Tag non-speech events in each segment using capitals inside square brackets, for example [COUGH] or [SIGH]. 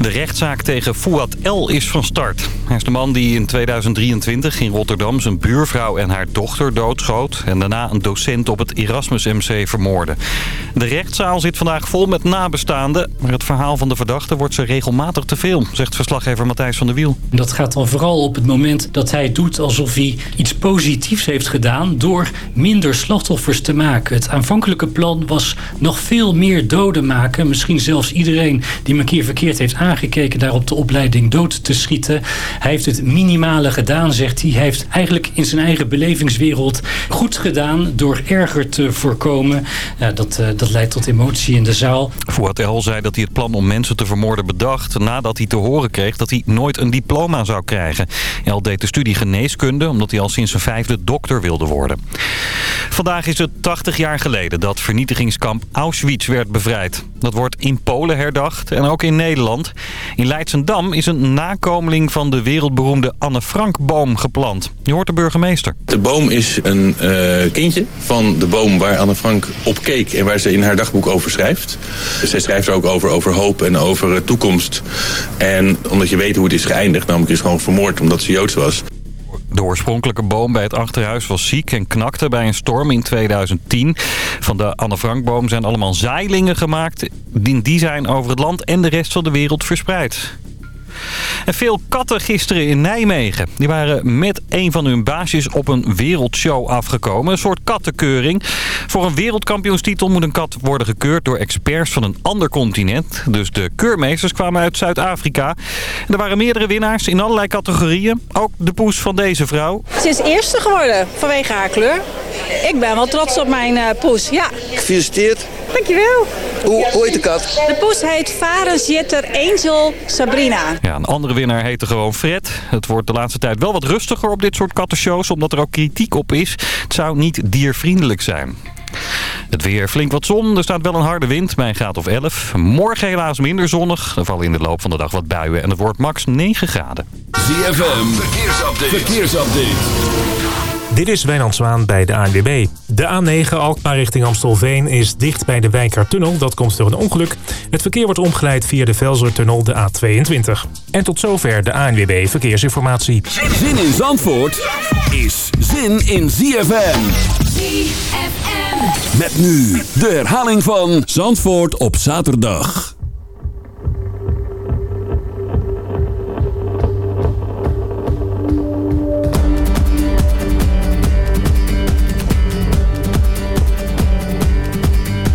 De rechtszaak tegen Fouad L. is van start. Hij is de man die in 2023 in Rotterdam zijn buurvrouw en haar dochter doodschoot... en daarna een docent op het Erasmus MC vermoordde. De rechtszaal zit vandaag vol met nabestaanden... maar het verhaal van de verdachte wordt ze regelmatig te veel... zegt verslaggever Matthijs van der Wiel. Dat gaat dan vooral op het moment dat hij doet alsof hij iets positiefs heeft gedaan... door minder slachtoffers te maken. Het aanvankelijke plan was nog veel meer doden maken. Misschien zelfs iedereen die een keer verkeerd heeft aangekeken... daar op de opleiding dood te schieten. Hij heeft het minimale gedaan, zegt hij. Hij heeft eigenlijk in zijn eigen belevingswereld goed gedaan... door erger te voorkomen. Ja, dat, uh, dat leidt tot emotie in de zaal. Fouad El zei dat hij het plan om mensen te vermoorden bedacht... nadat hij te horen kreeg dat hij nooit een diploma zou krijgen. El deed de studie geneeskunde omdat hij al sinds zijn vijfde dokter wilde worden. Vandaag is het 80 jaar geleden dat vernietigingskamp Auschwitz werd bevrijd. Dat wordt in Polen herdacht en ook in Nederland. In Leidsendam is een nakomeling van de wereldberoemde Anne Frank-boom geplant. Je hoort de burgemeester. De boom is een uh, kindje van de boom waar Anne Frank op keek... en waar ze in haar dagboek over schrijft. Zij schrijft er ook over, over hoop en over toekomst. En omdat je weet hoe het is geëindigd, namelijk is gewoon vermoord omdat ze Joods was... De oorspronkelijke boom bij het achterhuis was ziek en knakte bij een storm in 2010. Van de Anne Frankboom zijn allemaal zeilingen gemaakt. Die zijn over het land en de rest van de wereld verspreid. En veel katten gisteren in Nijmegen. Die waren met een van hun baasjes op een wereldshow afgekomen. Een soort kattenkeuring. Voor een wereldkampioenstitel moet een kat worden gekeurd door experts van een ander continent. Dus de keurmeesters kwamen uit Zuid-Afrika. Er waren meerdere winnaars in allerlei categorieën. Ook de poes van deze vrouw. Ze is eerste geworden vanwege haar kleur. Ik ben wel trots op mijn uh, poes, ja. Gefeliciteerd. Dankjewel. Hoe, hoe heet de kat? De poes heet Varensjetter Angel Sabrina. Ja, een andere winnaar heette gewoon Fred. Het wordt de laatste tijd wel wat rustiger op dit soort kattenshows... omdat er ook kritiek op is. Het zou niet diervriendelijk zijn. Het weer flink wat zon. Er staat wel een harde wind bij een graad of 11. Morgen helaas minder zonnig. Er vallen in de loop van de dag wat buien en het wordt max 9 graden. ZFM, verkeersupdate. verkeersupdate. Dit is Wijnand Zwaan bij de ANWB. De A9 Alkmaar richting Amstelveen is dicht bij de Wijkertunnel. Dat komt door een ongeluk. Het verkeer wordt omgeleid via de Velsertunnel de A22. En tot zover de ANWB Verkeersinformatie. Zin in Zandvoort is zin in ZFM. ZFM. Met nu de herhaling van Zandvoort op zaterdag.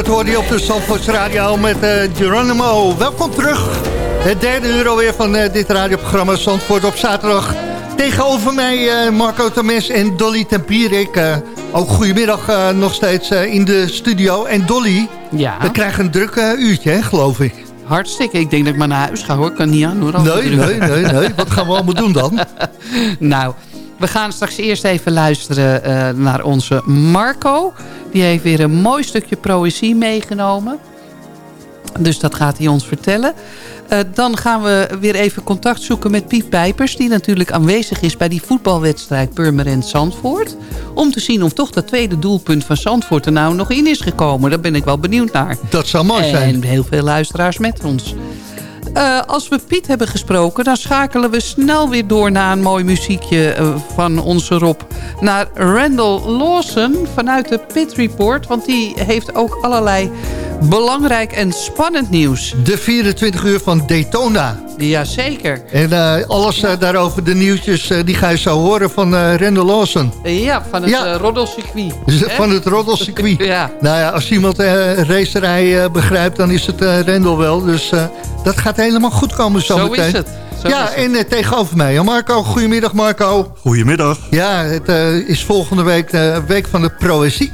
Shepard hoorde je op de Zandvoorts Radio met eh, Geronimo. Welkom terug. Het derde uur alweer van eh, dit radioprogramma Zandvoort op zaterdag. Tegenover mij eh, Marco Temes en Dolly Tempierik. Ook goedemiddag nog steeds in de studio. En Dolly, Ja, we krijgen een druk uurtje, hè, geloof ik. hartstikke. Ik denk dat ik maar naar huis ga hoor. Kan niet aan hoor. Nee, nee, nee, nee. Wat gaan we allemaal doen dan? [LAUGHS] Nou, we gaan straks eerst even luisteren naar onze Marco. Die heeft weer een mooi stukje poëzie meegenomen. Dus dat gaat hij ons vertellen. Eh, dan gaan we weer even contact zoeken met Piet Pijpers... die natuurlijk aanwezig is bij die voetbalwedstrijd Purmerend Zandvoort. Om te zien of toch dat tweede doelpunt van Zandvoort er nou nog in is gekomen. Daar ben ik wel benieuwd naar. Dat zou mooi zijn. En heel veel luisteraars met ons. Eh, als we Piet hebben gesproken, dan schakelen we snel weer door naar een mooi muziekje eh, van onze Rob. Naar Randall Lawson vanuit de Pit Report. Want die heeft ook allerlei belangrijk en spannend nieuws. De 24 uur van Daytona. Jazeker. En eh, alles daarover, de nieuwtjes, die ga je zo horen van Randall Lawson. Ja, van het Ja. roddelcircuit. Hè? Van het roddelcircuit. [LAUGHS] Ja. Nou ja, als iemand racerij begrijpt, dan is het Rendel wel. Dus dat gaat helemaal goed komen Zo zometeen. is het. Zo ja, is het. en eh, tegenover mij, ja, Marco. Goedemiddag, Marco. Goedemiddag. Ja, het eh, is volgende week de week van de proëzie.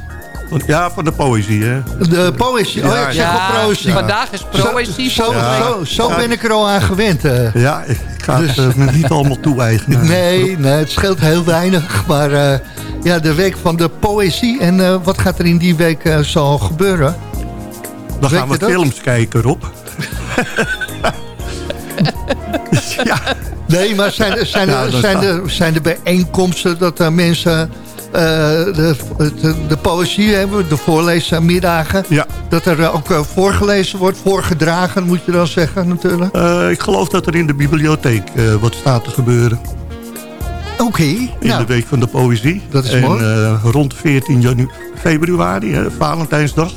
Ja, van de poëzie, hè? De poëzie. Oh, ja, ik zeg Ja, wel proëzie. vandaag is proëzie. Zo, zo, ben ik er al aan gewend. eh. Ja, ik ga Dus- het me niet allemaal toe-eigenen. [LAUGHS] Nee, nee, het scheelt heel weinig. Maar eh, ja, de week van de poëzie. En eh, wat gaat er in die week eh, zo gebeuren? Dan weet gaan we films kijken, Rob. [LAUGHS] [LAUGHS] ja, Nee, maar zijn, er- zijn, Ja, er, zijn, er, zijn er bijeenkomsten dat uh, mensen uh, de, de, de poëzie hebben, de voorleesmiddagen, ja. dat er uh, ook uh, voorgelezen wordt, voorgedragen moet je dan zeggen natuurlijk? Uh, ik geloof dat er in de bibliotheek wat staat te gebeuren. Oké. Okay, in nou, de week van de poëzie. Dat is en, mooi. Rond 14 janu februari, hè, Valentijnsdag.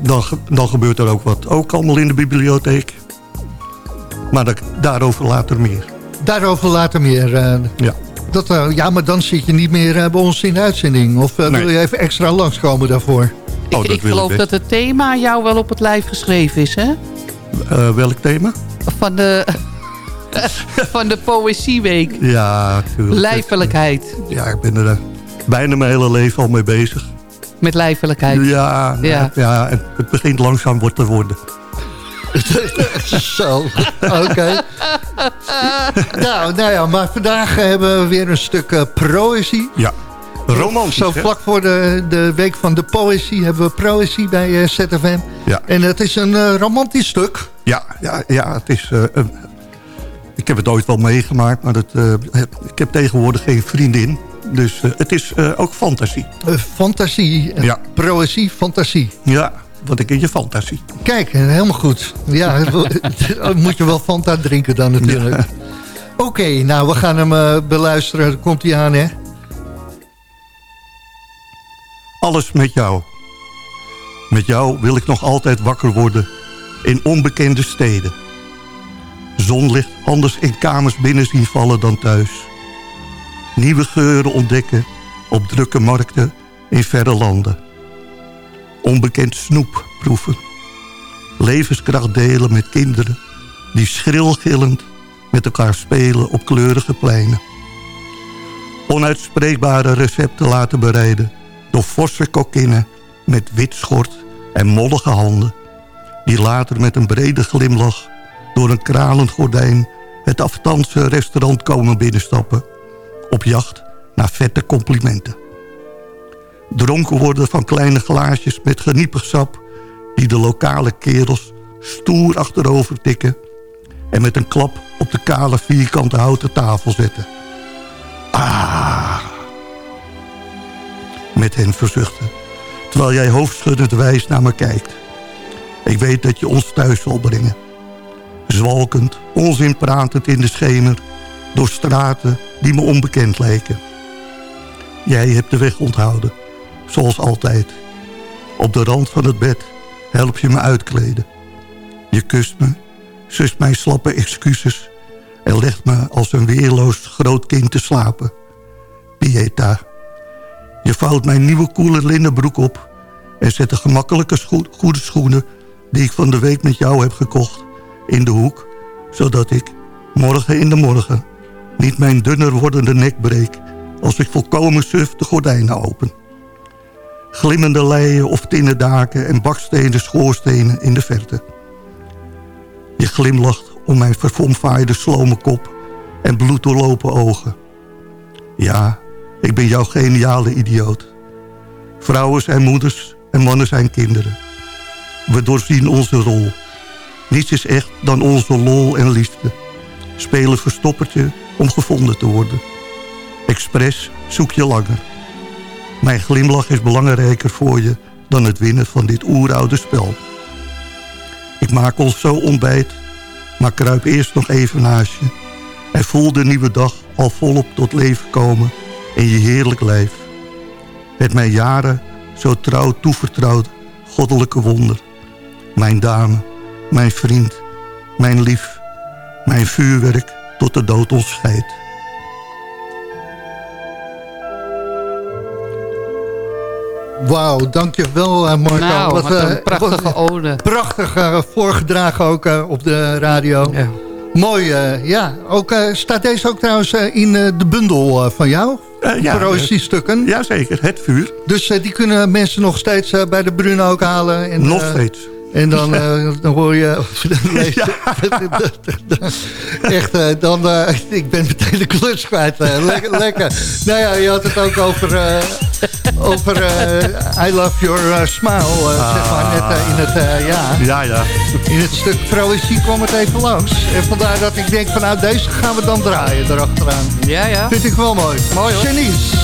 Dan, dan gebeurt er ook wat. Ook allemaal in de bibliotheek. Maar dat, daarover later meer. Daarover later meer. Uh, ja. Dat, uh, ja, maar dan zit je niet meer uh, bij ons in de uitzending. Of uh, nee. wil je even extra langskomen daarvoor? Oh, ik, ik geloof ik dat het thema jou wel op het lijf geschreven is, hè? Uh, welk thema? Van de, [LAUGHS] van de Poëzieweek. Ja, natuurlijk. Lijfelijkheid. Ja, ik ben er bijna mijn hele leven al mee bezig. Met lijfelijkheid? Ja, ja. ja en het begint langzaam wordt te worden. [LAUGHS] Zo, oké. Okay. [LAUGHS] nou, nou ja, maar vandaag hebben we weer een stuk uh, proëzie. Ja, romantisch. Zo vlak voor de, de week van de poëzie hebben we proëzie bij uh, ZFM. Ja. En het is een uh, romantisch stuk. Ja, ja, ja het is... een, ik heb het ooit wel meegemaakt, maar het, het, ik heb tegenwoordig geen vriendin. Dus het is ook fantasie. fantasie, ja. proëzie, fantasie. Ja, wat ik in je fantasie. Kijk, helemaal goed. Ja, [LAUGHS] moet je wel Fanta drinken dan natuurlijk. Ja. Oké, okay, nou, we gaan hem uh, beluisteren. Komt hij aan, hè? Alles met jou. Met jou wil ik nog altijd wakker worden in onbekende steden. Zonlicht anders in kamers binnen zien vallen dan thuis. Nieuwe geuren ontdekken op drukke markten in verre landen onbekend snoep proeven. Levenskracht delen met kinderen die schrilgillend met elkaar spelen op kleurige pleinen. Onuitspreekbare recepten laten bereiden door forse kokkinnen met wit schort en mollige handen... die later met een brede glimlach door een kralend gordijn... het afstandse restaurant komen binnenstappen... op jacht naar vette complimenten. Dronken worden van kleine glaasjes met geniepig sap... die de lokale kerels stoer achterover tikken... en met een klap op de kale vierkante houten tafel zetten. Ah! Met hen verzuchten, terwijl jij hoofdschuddend wijs naar me kijkt. Ik weet dat je ons thuis zal brengen. Zwalkend, onzin pratend in de schemer... door straten die me onbekend lijken. Jij hebt de weg onthouden, zoals altijd. Op de rand van het bed help je me uitkleden. Je kust me, zust mijn slappe excuses... en legt me als een weerloos groot kind te slapen. Pieta. Je vouwt mijn nieuwe koele linnenbroek op... en zet de gemakkelijke goede schoenen... die ik van de week met jou heb gekocht, in de hoek... zodat ik, morgen in de morgen... niet mijn dunner wordende nek breek... als ik volkomen suf de gordijnen open. Glimmende leien of tinnen daken en bakstenen schoorstenen in de verte. Je glimlacht om mijn verfomfaaide slome kop en bloeddoorlopen ogen. Ja, ik ben jouw geniale idioot. Vrouwen zijn moeders en mannen zijn kinderen. We doorzien onze rol. Niets is echt dan onze lol en liefde. Spelen verstoppertje om gevonden te worden. Expres zoek je langer. Mijn glimlach is belangrijker voor je dan het winnen van dit oeroude spel. Ik maak ons zo ontbijt, maar kruip eerst nog even naast je... en voel de nieuwe dag al volop tot leven komen in je heerlijk lijf. Het mij jaren zo trouw toevertrouwd goddelijke wonder. Mijn dame, mijn vriend, mijn lief, mijn vuurwerk tot de dood ons scheidt. Wauw, dankjewel uh, Marco. Nou, wat, wat een prachtige wat, ode. Prachtig uh, voorgedragen ook op de radio. Ja. Mooi, ja. Ook, staat deze ook trouwens in de bundel van jou? Uh, ja. Jazeker, het vuur. Dus die kunnen mensen nog steeds bij de Bruno ook halen? En, nog steeds. En dan, uh, dan hoor je... [LAUGHS] ja. [LAUGHS] Echt, uh, dan... Uh, [LAUGHS] ik ben meteen de klus kwijt. lekker, lekker. Nou ja, je had het ook over... over I Love Your Smile, ah. zeg maar, net in het... ja. ja, ja. In het stuk proëzie kwam het even langs. En vandaar dat ik denk van, nou, deze gaan we dan draaien erachteraan. Ja, ja. Vind ik wel mooi. Mooi, hoor. Janice.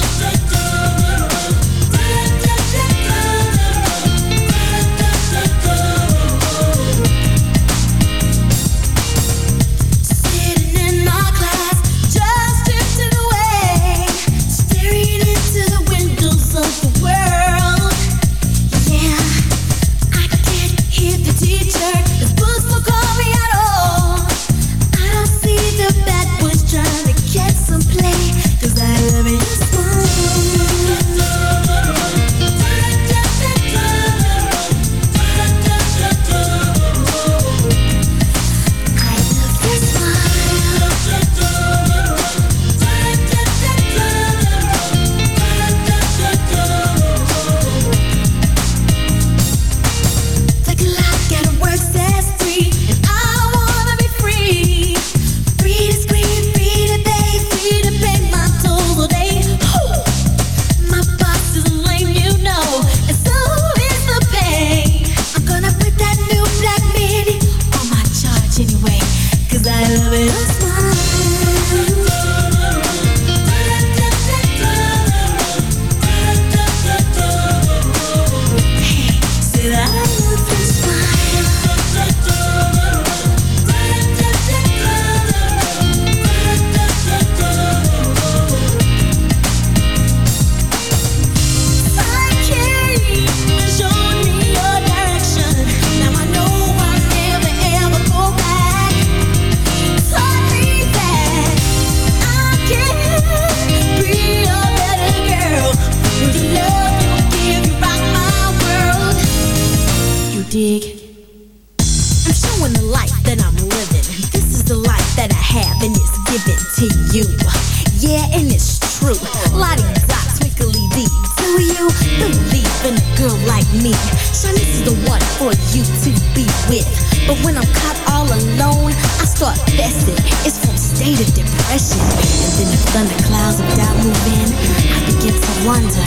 But when I'm caught all alone, I start fessing. It's from state of depression. And then the thunderclouds of doubt move in. I begin to wonder,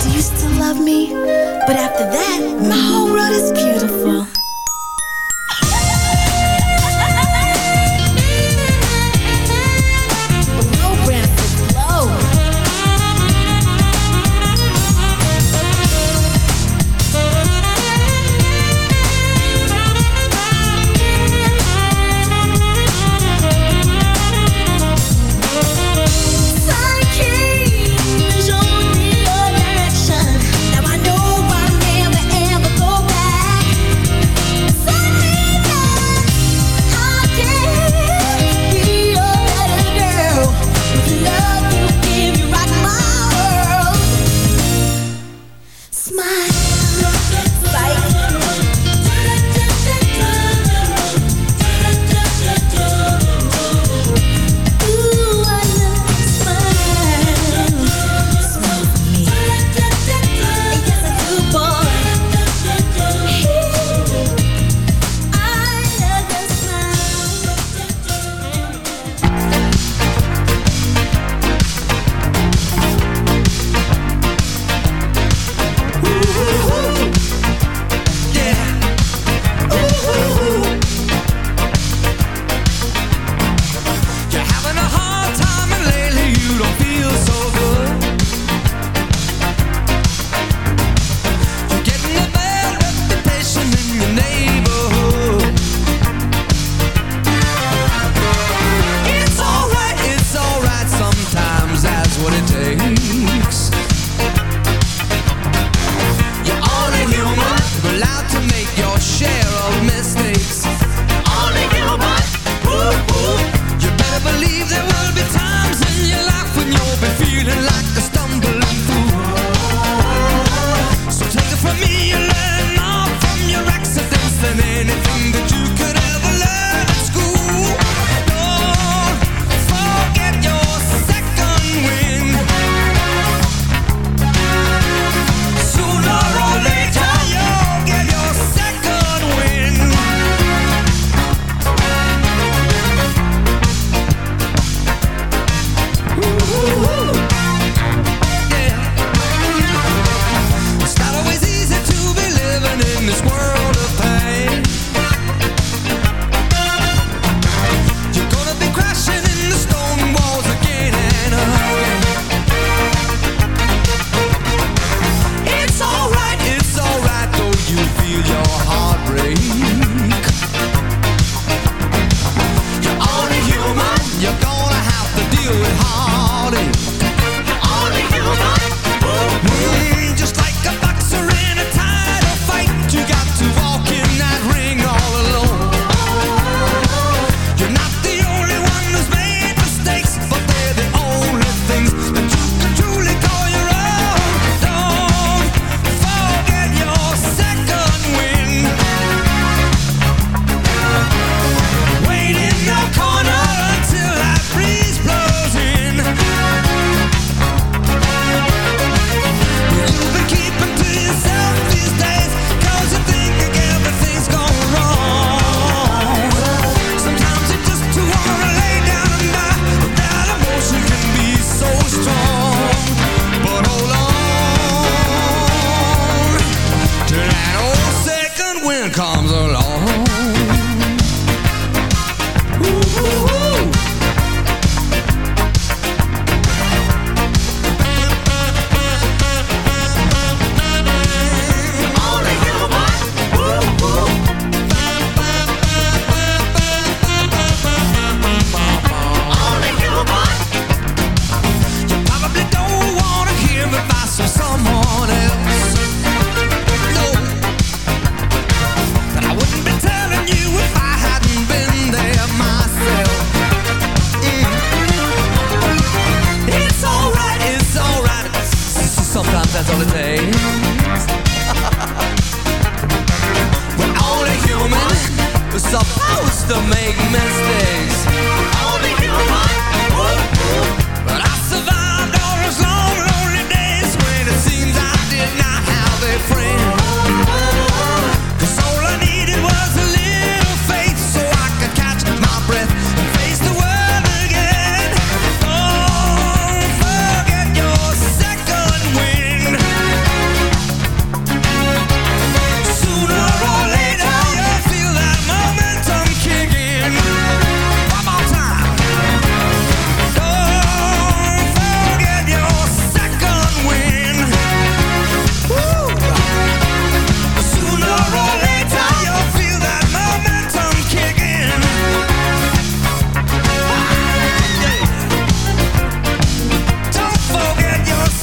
do you still love me? But after that, my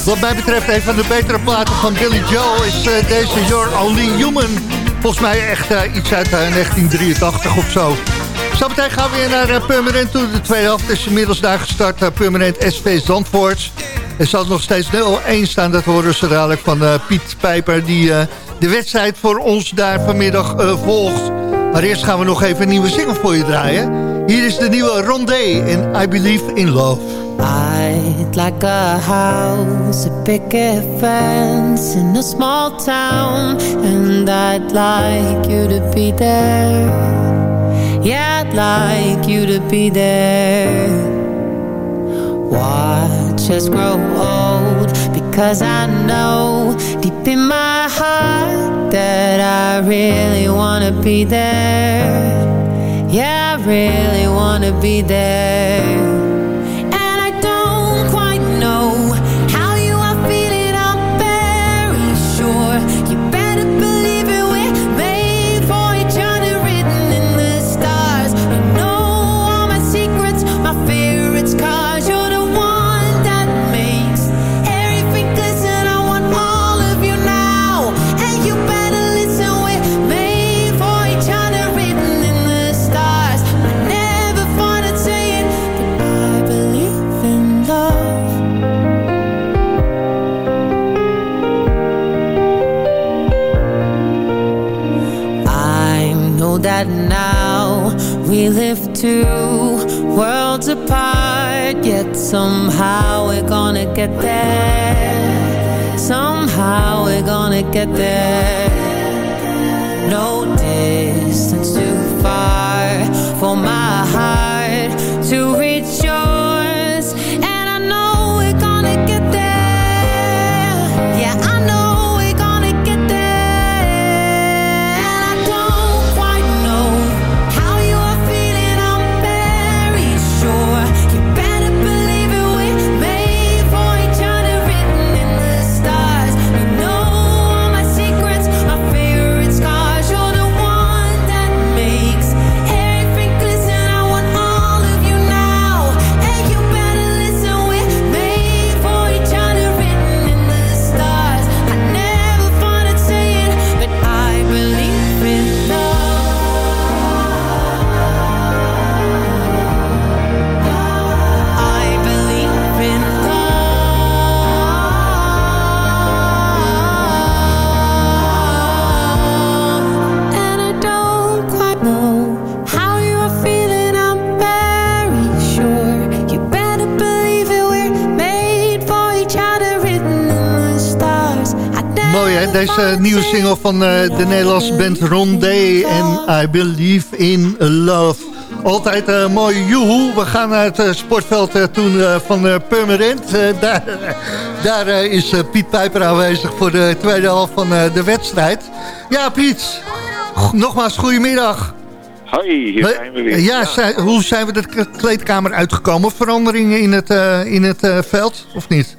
Wat mij betreft een van de betere platen van Billy Joel is eh, deze You're Only Human. Volgens mij echt eh, iets uit eh, 1983 of zo. Zometeen gaan we weer naar eh, Purmerend toe. De tweede helft is inmiddels daar gestart. eh, Purmerend SV Zandvoort. Er zal nog steeds 0-1 staan. Dat horen ze dadelijk van eh, Piet Pijper. Die eh, de wedstrijd voor ons daar vanmiddag eh, volgt. Maar eerst gaan we nog even een nieuwe single voor je draaien. Hier is de nieuwe Rondé in I Believe in Love. I'd like a house, a picket fence in a small town, and I'd like you to be there. Yeah, I'd like you to be there. Watch us grow old because I know deep in my heart that I really wanna be there. Yeah, I really wanna be there. Live two worlds apart, yet somehow we're gonna get there. Somehow we're gonna get there. No distance too far for my heart deze nieuwe single van eh, de Nederlandse band Rondé en I Believe in Love. Altijd een mooie joehoe. We gaan naar het eh, sportveld eh, toen eh, van eh. Eh, daar daar eh, is eh, Piet Pijper aanwezig voor de tweede helft van eh, de wedstrijd. Ja Piet, nogmaals goedemiddag. Hoi, hier zijn we weer. Ja, hoe zijn we de kleedkamer uitgekomen? Veranderingen in het, eh, in het eh, veld of niet?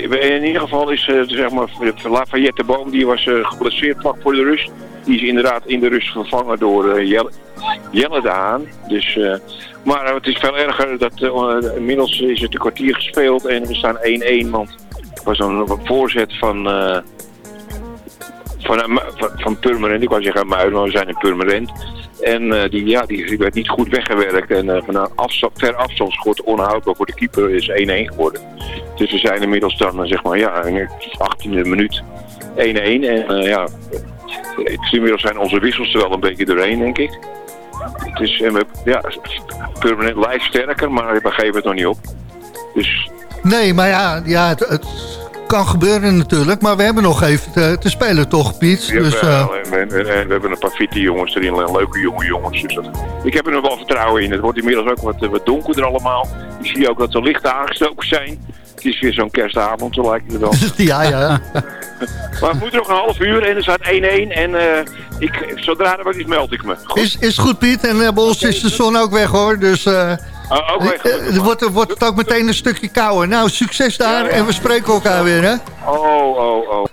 In ieder geval is eh, zeg maar, de Lafayette Boom, die was eh, geblesseerd voor de rust. Die is inderdaad in de rust vervangen door eh, Jelle, Jelle de Haan. Dus, eh, maar eh, het is veel erger. Dat, eh, inmiddels is het een kwartier gespeeld en we staan 1-1. Want het was een, een voorzet van, eh eh, van, van Purmerend. Ik wou zeggen Muiden, maar we zijn in Purmerend. En eh, die, ja, die werd niet goed weggewerkt. En eh, van een afstand, ver onhoudbaar voor de keeper is 1-1 geworden. Dus we zijn inmiddels dan, eh, zeg maar, ja, in de 18e minuut 1-1. En eh, ja, inmiddels zijn onze wissels er wel een beetje doorheen, denk ik. Het is, en we, ja, permanent lijf sterker, maar we geven het nog niet op. Dus Nee, maar ja, ja het, het kan gebeuren natuurlijk. Maar we hebben nog even te, te spelen toch, Piet? ja, Dus, eh, en, en- en we hebben een paar fitte jongens erin, en leuke jonge jongens. Dus dat, ik heb er nog wel vertrouwen in. Het wordt inmiddels ook wat, eh, wat donkerder allemaal. Ik zie ook dat de lichten aangestoken zijn. Het is weer zo'n kerstavond, zo lijkt het wel. [LAUGHS] ja, ja. maar het moet nog een half uur en er staat 1-1. En eh, ik, zodra er wat is, meld ik me. Is, is goed, Piet. En eh, bij ons is de zon ook weg, hoor. Dus Ah, ook weg, wordt, er wordt het ook meteen een stukje kouder. Nou, succes daar. En we spreken elkaar weer, hè? Oh, oh, oh.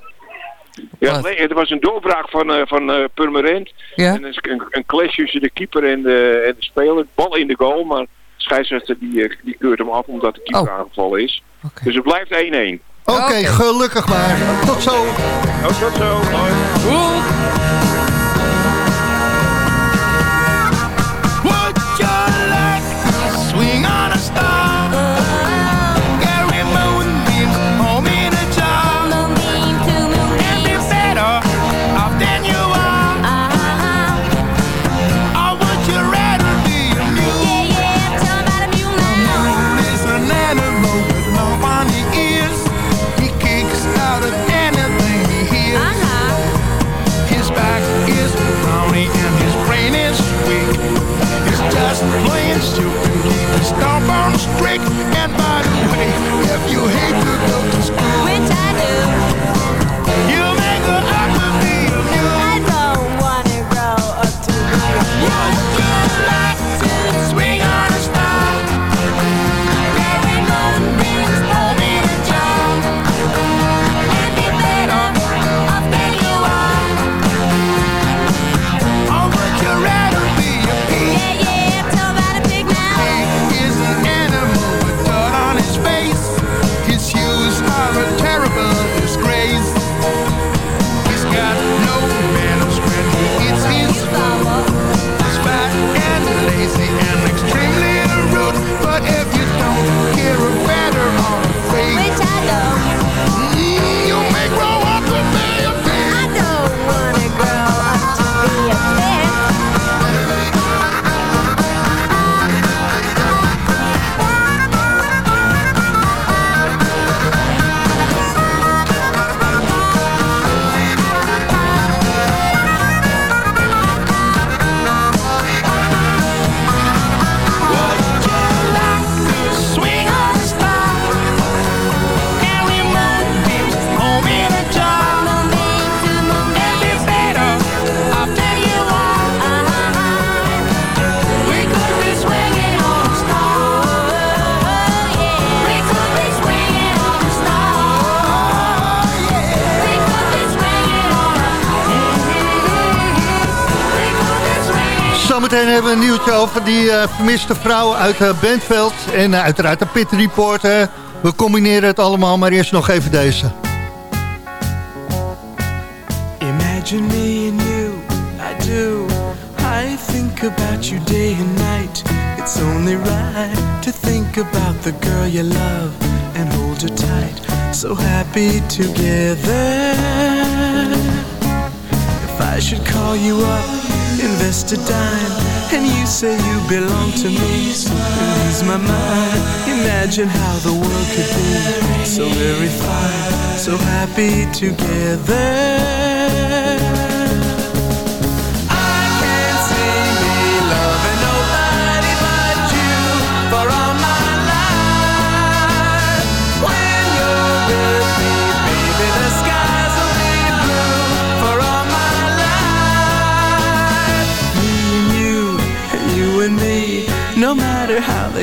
Ja, nee, er was een doorbraak van, eh van eh, Purmerend. Ja. En een, een, clash tussen de keeper en de, en de speler. Bal in de goal, maar scheidsrechter die, eh, die keurt hem af omdat de keeper aangevallen is. Dus het blijft 1-1. Oké, gelukkig maar. Tot zo. Oh, tot zo. Hoi. Swing on Zometeen hebben we een nieuwtje over die eh, vermiste vrouw uit uh, Bentveld. En eh, uiteraard de Pit Report. we combineren het allemaal, maar eerst nog even deze. Imagine me and you, I do. I think about you day and night. It's only right to think about the girl you love and hold her tight. So happy together. If I should call you up, invest a dime, and you say you belong to me, lose my mind. Imagine how the world could be so very fine, so happy together.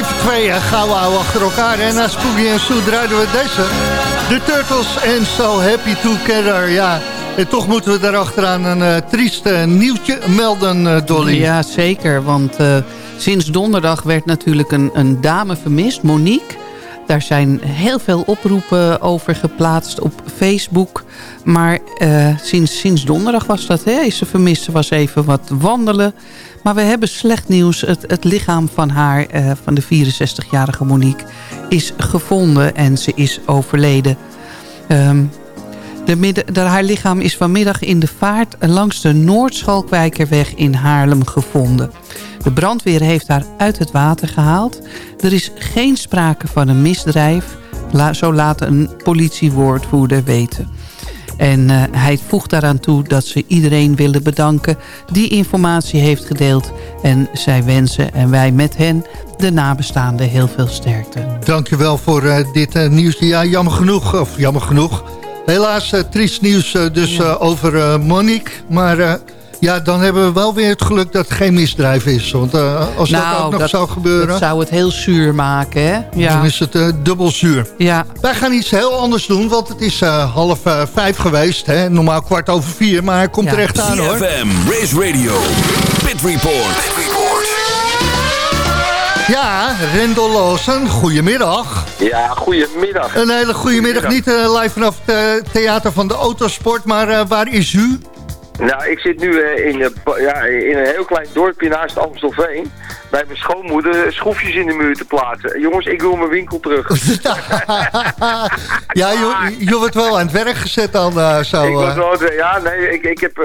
Twee uh, achter elkaar. En na Spooky en Sue draaiden we deze. The Turtles and So Happy Together. Ja, en toch moeten we daarachteraan een uh, triest uh, nieuwtje melden, uh, Dolly. Ja, zeker. Want sinds donderdag werd natuurlijk een, een dame vermist, Monique. Daar zijn heel veel oproepen over geplaatst op Facebook. Maar sinds, sinds donderdag was dat, hè? Is ze vermist. Ze was even wat wandelen. Maar we hebben slecht nieuws. Het, het lichaam van haar, uh, van de 64-jarige Monique, is gevonden en ze is overleden. Um, de haar lichaam is vanmiddag in de vaart langs de Noordschalkwijkerweg in Haarlem gevonden. De brandweer heeft haar uit het water gehaald. Er is geen sprake van een misdrijf. Zo laat een politiewoordvoerder weten. En uh, hij voegt daaraan toe dat ze iedereen willen bedanken... die informatie heeft gedeeld. En zij wensen en wij met hen de nabestaanden heel veel sterkte. Dankjewel voor uh, dit uh, nieuws. Ja, jammer genoeg. Of jammer genoeg. Helaas triest nieuws dus ja. over Monique. Maar ja, dan hebben we wel weer het geluk dat het geen misdrijf is. Want uh, als nou, dat ook nog dat, zou gebeuren... Dat zou het heel zuur maken, hè? Ja. Dan is het uh, dubbel zuur. Ja. Wij gaan iets heel anders doen, want het is uh, half vijf geweest. Hè? Normaal kwart over vier, maar hij komt ja. er echt aan, hoor. CFM, Race Radio, Pit Report. Pit Report. Ja, Rendel Lawson, goedemiddag. Ja, goedemiddag. Een hele goede middag. Niet live vanaf het theater van de autosport, maar waar is u? Nou, ik zit nu uh, in, uh, ja, in een heel klein dorpje naast Amstelveen. Bij mijn schoonmoeder schroefjes in de muur te plaatsen. Jongens, ik wil mijn winkel terug. [LAUGHS] ja, je, je wordt wel aan het werk gezet dan uh, zo. Ik word wel, ja, nee, ik, ik heb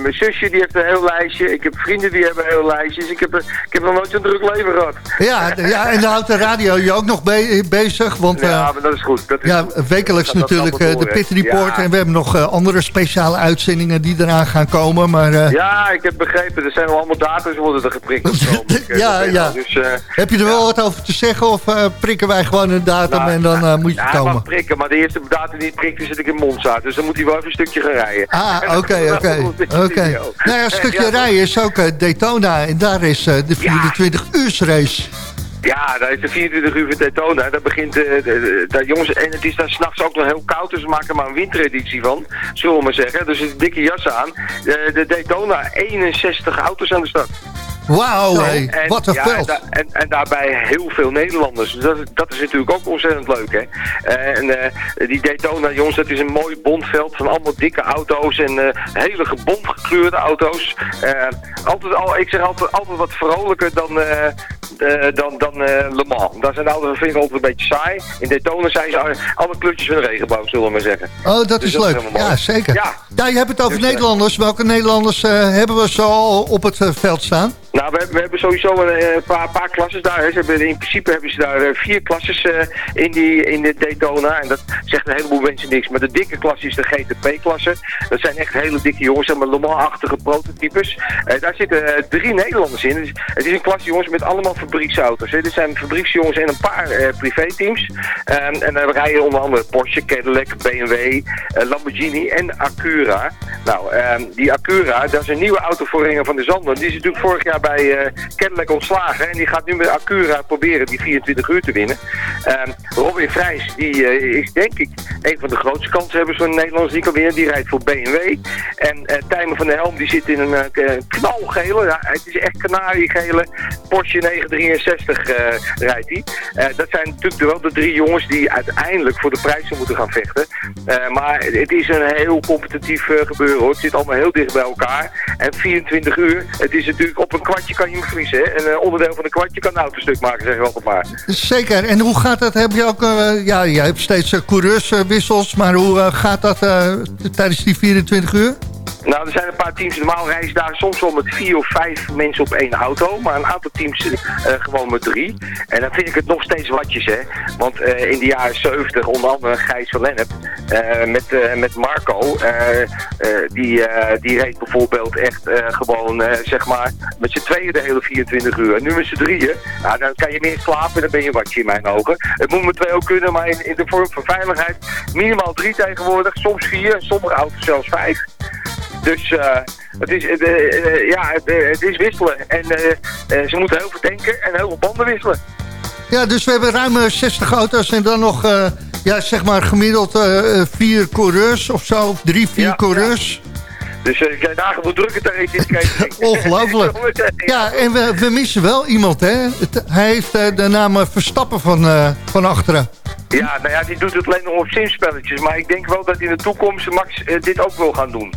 mijn zusje die heeft een heel lijstje. Ik heb vrienden die hebben heel lijstjes. Ik heb, ik heb nog nooit zo'n druk leven gehad. ja, ja, en dan houdt de radio je ook nog be bezig. Want, ja, maar dat is goed. Dat is ja, goed. wekelijks dat natuurlijk dat de Pit Report. Ja. En we hebben nog andere speciale uitzendingen die eraan gaan komen. Maar. Ja, ik heb begrepen. Er zijn wel allemaal data's worden er geprikt. [LAUGHS] ja, ja. Dus, uh, heb je er wel wat over te zeggen of uh, prikken wij gewoon een datum nou, en dan uh, moet je ja, komen? Ja, prikken, maar de eerste datum die ik prik, die zit ik in Monza. Dus dan moet hij wel even een stukje gaan rijden. Ah, [LAUGHS] oké, oké. oké. Nou ja, een stukje rijden is ook Daytona en daar is de 24 uur race. Ja, daar is de 24 uur van Daytona. Daar begint, uh, de, de, jongens, en het is daar s'nachts ook nog heel koud, dus we maken maar een wintereditie van, zullen we maar zeggen. Dus een dikke jas aan. De, de Daytona, 61 auto's aan de start. Wauw, hey, wat een ja, veld. En, en, en, daarbij heel veel Nederlanders. Dus dat, dat is natuurlijk ook ontzettend leuk, hè. En uh, die Daytona, jongens, dat is een mooi bondveld van allemaal dikke auto's en uh, hele gebomd gekleurde auto's. Uh, altijd al, ik zeg altijd, altijd wat vrolijker dan, dan, dan Le Mans. Daar zijn de auto's vind ik altijd een beetje saai. In Daytona zijn ze alle kleurtjes van de regenboog, zullen we maar zeggen. Oh, dat dus is leuk. ja, zeker. Ja. ja, je hebt het over dus, Nederlanders. Welke Nederlanders hebben we zo op het veld staan? Nou, we, we, hebben sowieso een, een paar, paar klasses daar. Hè. Ze hebben, in principe hebben ze daar vier klasses uh, in, die, in de Daytona. En dat zegt een heleboel mensen niks. Maar de dikke klasse is de GTP-klasse. Dat zijn echt hele dikke jongens, zeg maar Le Mans-achtige prototypes. Uh, daar zitten uh, drie Nederlanders in. Het is, het is een klasse jongens met allemaal fabrieksauto's. Dit zijn fabrieksjongens en een paar privéteams. Um, en we rijden onder andere Porsche, Cadillac, BMW, Lamborghini en Acura. Nou, um, die Acura, dat is een nieuwe auto voor Ringen van de Zanden. Die is natuurlijk vorig jaar bij uh, Cadillac ontslagen. En die gaat nu met Acura proberen die 24 uur te winnen. Uh, Robin Vrijs, die uh, is denk ik een van de grootste kansenhebbers van Nederlands die kan winnen. Die rijdt voor BMW. En uh, Tijmen van der Helm, die zit in een knalgele, ja, het is echt kanariegele Porsche 963 rijdt hij. dat zijn natuurlijk wel de drie jongens die uiteindelijk voor de prijzen moeten gaan vechten. maar het is een heel competitief gebeuren hoor. Het zit allemaal heel dicht bij elkaar. En 24 uur, het is natuurlijk op een kwartje kan je hem verliezen. Hè? En uh, onderdeel van een kwartje kan een auto stuk maken, zeg ik altijd maar. Zeker. En hoe gaat dat? Heb je ook, ja, je hebt steeds coureurswissels, maar hoe gaat dat tijdens die 24 uur? Nou, er zijn een paar teams, normaal reizen daar soms wel met vier of vijf mensen op één auto. Maar een aantal teams uh, gewoon met drie. En dan vind ik het nog steeds watjes, hè. Want uh, in de jaren 70, onder andere Gijs van Lennep, uh, met, met Marco, die, die reed bijvoorbeeld echt gewoon, zeg maar, met z'n tweeën de hele 24 uur. En nu met z'n drieën, nou, dan kan je meer slapen en dan ben je watje in mijn ogen. Het moet met twee ook kunnen, maar in, in de vorm van veiligheid minimaal drie tegenwoordig, soms vier, sommige auto's zelfs vijf. Dus uh, het, is, uh, uh, ja, het, het, is wisselen. En ze moeten heel veel tanken en heel veel banden wisselen. Ja, dus we hebben ruim eh, 60 auto's en dan nog, eh, ja, zeg maar gemiddeld eh, eh, vier coureurs of zo. Of drie, vier Ja, coureurs. Dus eh [LAUGHS] ik dagen hoe druk het daar is in de catering. Ongelooflijk. [LAUGHS] Ja, en we, we missen wel iemand, hè. Het- hij heeft eh, de naam eh, Verstappen van, eh, van achteren. Ja, nou ja, die doet het alleen nog op simspelletjes. Maar ik denk wel dat in de toekomst Max eh, dit ook wil gaan doen.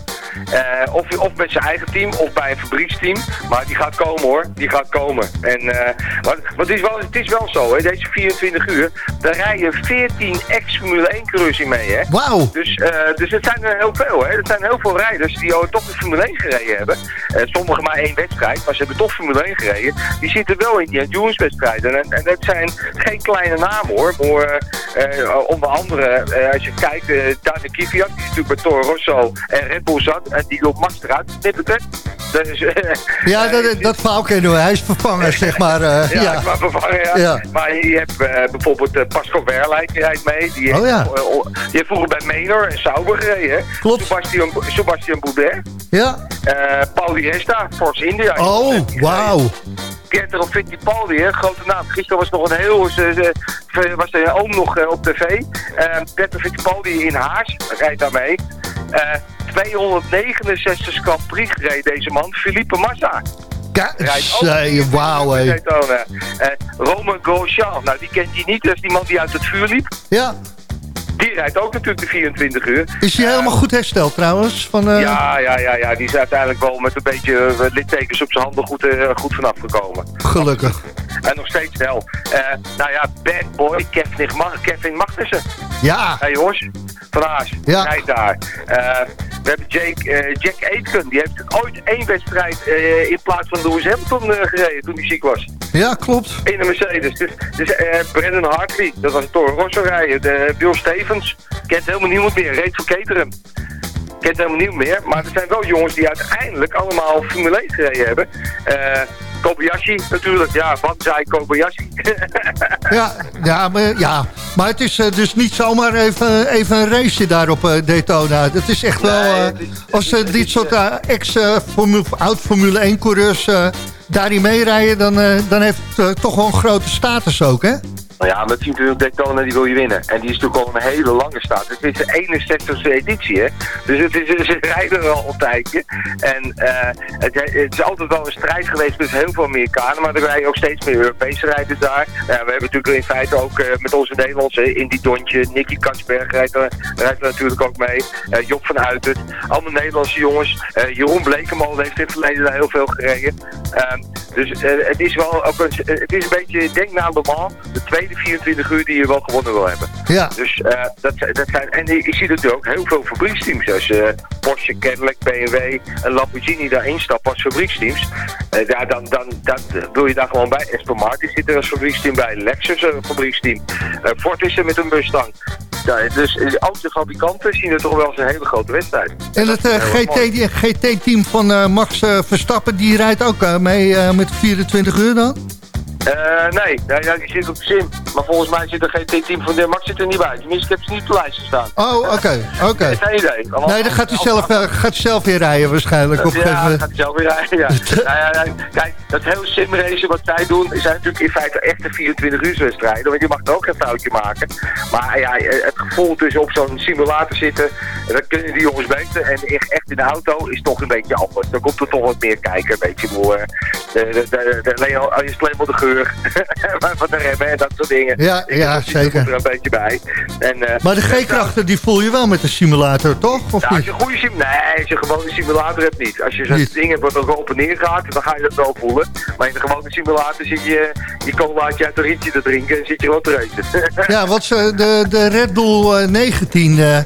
Eh, of, of met zijn eigen team, of bij een fabrieksteam. Maar die gaat komen hoor, die gaat komen. En, eh, maar, maar het, is wel, het is wel zo, hè, deze 24 uur, daar rijden 14 ex-Formule 1 coureurs in mee. Hè? Wauw. Dus, eh, dus het zijn er heel veel. Hè? Er zijn heel veel rijders die al toch de Formule 1 gereden hebben. Sommigen maar één wedstrijd, maar ze hebben toch Formule 1 gereden. Die zitten wel in die endurance wedstrijden. En, en dat zijn geen kleine namen hoor. Maar, onder andere, eh, als je kijkt, uh, Kvyat, die is natuurlijk bij Toro Rosso en Red Bull zat. En die loopt Max eruit. Dus, [LAUGHS] eh, Ja, dat, dat verhaal kennen we. Hij is vervangen, [LAUGHS] zeg maar. eh, ja, ja. maar vervangen, ja. Ja. Maar je hebt eh, bijvoorbeeld eh, Pascal die rijdt mee. Die heeft, Oh ja. eh, oh, die heeft vroeger bij Menor en Sauber gereden. Klopt. Sebastian, Sebastian Boudet. Ja. Eh, Paul Di Resta, Force India. Oh, wauw. Pietro Fittipaldi, hè, grote naam. Gisteren was nog een heel, was de oom nog eh, op tv. Eh Pietro Fittipaldi in Haas, rijdt daarmee. Eh 269 Grand Prix gereden deze man. Philippe Massa. Rijdt wauw, hé. Eh Romain Grosjean, nou die kent hij niet, dat is die man die uit het vuur liep. Ja. Die rijdt ook natuurlijk de 24 uur. Is hij helemaal goed hersteld trouwens? Van, eh, Ja, ja, ja, ja, die is uiteindelijk wel met een beetje eh, littekens op zijn handen goed, eh, goed vanaf gekomen. Gelukkig. En nog steeds wel. Nou ja, bad boy Kevin, Mag Kevin Magnussen. Ja. Hey jongens, van Haas, Ja. rijdt daar. We hebben Jake, Jack Aitken, die heeft ooit één wedstrijd in plaats van Lewis Hamilton gereden toen hij ziek was. Ja, klopt. In de Mercedes. Dus, dus eh, Brendan Hartley, dat was een Toro Rosso rijden. De, Bill Stevens, kent helemaal niemand meer, reed voor Caterham. Kent helemaal niemand meer, maar er zijn wel jongens die uiteindelijk allemaal Formule 1 gereden hebben. Kobayashi natuurlijk, ja, wat zei Kobayashi? [LAUGHS] Ja, ja, maar, ja. maar het is eh, dus niet zomaar even, even een raceje daar op eh, Daytona. Het is echt wel... eh, als eh, dit soort ex-oud-Formule 1-coureurs eh, daarin meerijden... Dan, dan heeft het toch wel een grote status ook, hè? Nou ja, met 24 Daytona die wil je winnen. En die is natuurlijk al een hele lange staat. Het is de 61ste editie, hè. Dus het is, ze rijden er al een tijdje. En eh, het, is altijd wel een strijd geweest tussen heel veel Amerikanen. Maar er rijden ook steeds meer Europese rijders daar. We hebben natuurlijk in feite ook eh, met onze Nederlandse Indy Dontje, Nicky Katsberg rijdt er, rijdt er natuurlijk ook mee. Eh, Job van Uitert. Allemaal Nederlandse jongens. Jeroen Blekemolen heeft in het verleden daar heel veel gereden. Dus eh, het is wel ook een, het is een beetje, denk naar Le Mans, de tweede 24 uur die je wel gewonnen wil hebben. Ja. Dus eh, dat, dat zijn, en je ziet natuurlijk ook heel veel fabrieksteams, zoals eh, Porsche, Cadillac, BMW en Lamborghini daarin stappen als fabrieksteams. Daar, dan, dan, dan wil je daar gewoon bij. Aston Martin zit er als fabrieksteam bij, Lexus een fabrieksteam, Ford is er met een Mustang. Ja, dus eh, autofabrikanten zien er toch wel eens een hele grote wedstrijd. En het mooi. GT GT-team van Max Verstappen... die rijdt ook mee eh, met 24 uur dan? Nee, die zit op de sim. Maar volgens mij zit er geen team van de Max zit er niet bij. Tenminste, ik heb ze niet op de lijst staan. Oh, oké. oké. Geen idee. Nee, dan gaat hij zelf, eh, gaat zelf weer rijden waarschijnlijk. Op gegeven Ja, moment. gaat hij zelf weer rijden, ja. [LAUGHS] nou ja, ja, Kijk, dat hele simracen wat zij doen, zijn natuurlijk in feite echte 24 uur wedstrijden. Want je mag er ook geen foutje maken. Maar ja, het gevoel tussen op zo'n simulator zitten, dat kunnen die jongens beter. En echt in de auto is toch een beetje anders. Dan komt er toch wat meer kijken, een beetje hoe... eh, de, de, de, oh, je sleept wel de geur [LAUGHS] van de remmen en dat soort dingen. Ja, ja, zeker. er een beetje bij. En, eh, Maar de G-krachten die voel je wel met de simulator, toch? Of ja, als je een goede sim... Nee, als je gewoon een simulator hebt niet. Als je zo'n Niet. ding hebt wat er op en neer gaat, dan ga je dat wel voelen. Maar in de gewone simulator zit je je colaatje uit een rietje te drinken en zit je gewoon te racen. [LAUGHS] Ja, want ze- de, de Red Bull eh, 19, eh,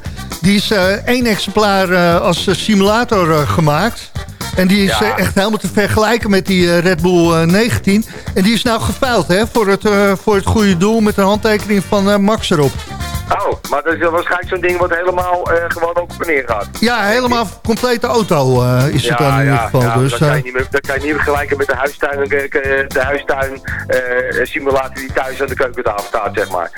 die is eh, één exemplaar eh, als eh, simulator eh, gemaakt. En die is Ja. eh, echt helemaal te vergelijken met die eh, Red Bull eh, 19. En die is nou geveild hè, voor, het, eh, voor het goede doel met een handtekening van eh, Max erop. Oh, maar dat is waarschijnlijk zo'n ding wat helemaal eh, gewoon ook op en neer gaat. Ja, helemaal complete auto eh, is het dan in ieder geval. Ja, dus, dat, kan je eh, niet meer, dat kan je niet vergelijken met de huistuin, de, huistuin simulator die thuis aan de keukentafel staat, zeg maar.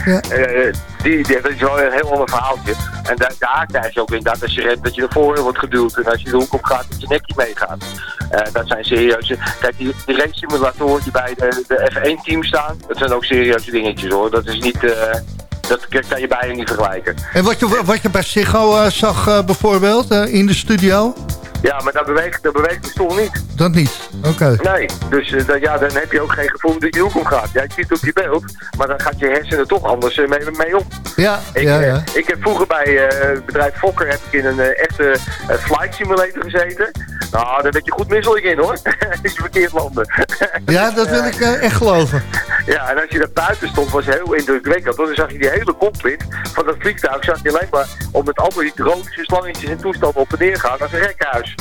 Die, die, dat is wel een heel ander verhaaltje. En daar, daar krijg je ook inderdaad als je remt dat je ervoor wordt geduwd. En als je de hoek op gaat, dat je nekje meegaat. Dat zijn serieuze... Kijk, die, die race simulatoren die bij de, de F1-team staan, dat zijn ook serieuze dingetjes hoor. Dat is niet... dat kan je bijna niet vergelijken. en wat je, wat je bij Ziggo eh, zag eh, bijvoorbeeld eh, in de studio, Ja, maar dat beweegt, dat beweegt de stoel niet. dat niet. Oké. Nee, dus eh, dat, ja, dan heb je ook geen gevoel dat je hoek om gaat. Ja, je ziet het op je beeld, maar dan gaat je hersenen toch anders eh, mee, mee om. Ja, Ik, ja, eh, ja. ik heb vroeger bij het bedrijf Fokker heb ik in een echte flight simulator gezeten. Nou, daar werd je goed misselijk in hoor. [LAUGHS] Als je verkeerd landen. Ja, dat wil ik echt geloven. Ja, en als je daar buiten stond, was heel indrukwekkend. Want dan zag je die hele cockpit van dat vliegtuig, zag je alleen maar om met al die drones, slangetjes en toestanden op en neer gaan als een rekhuis.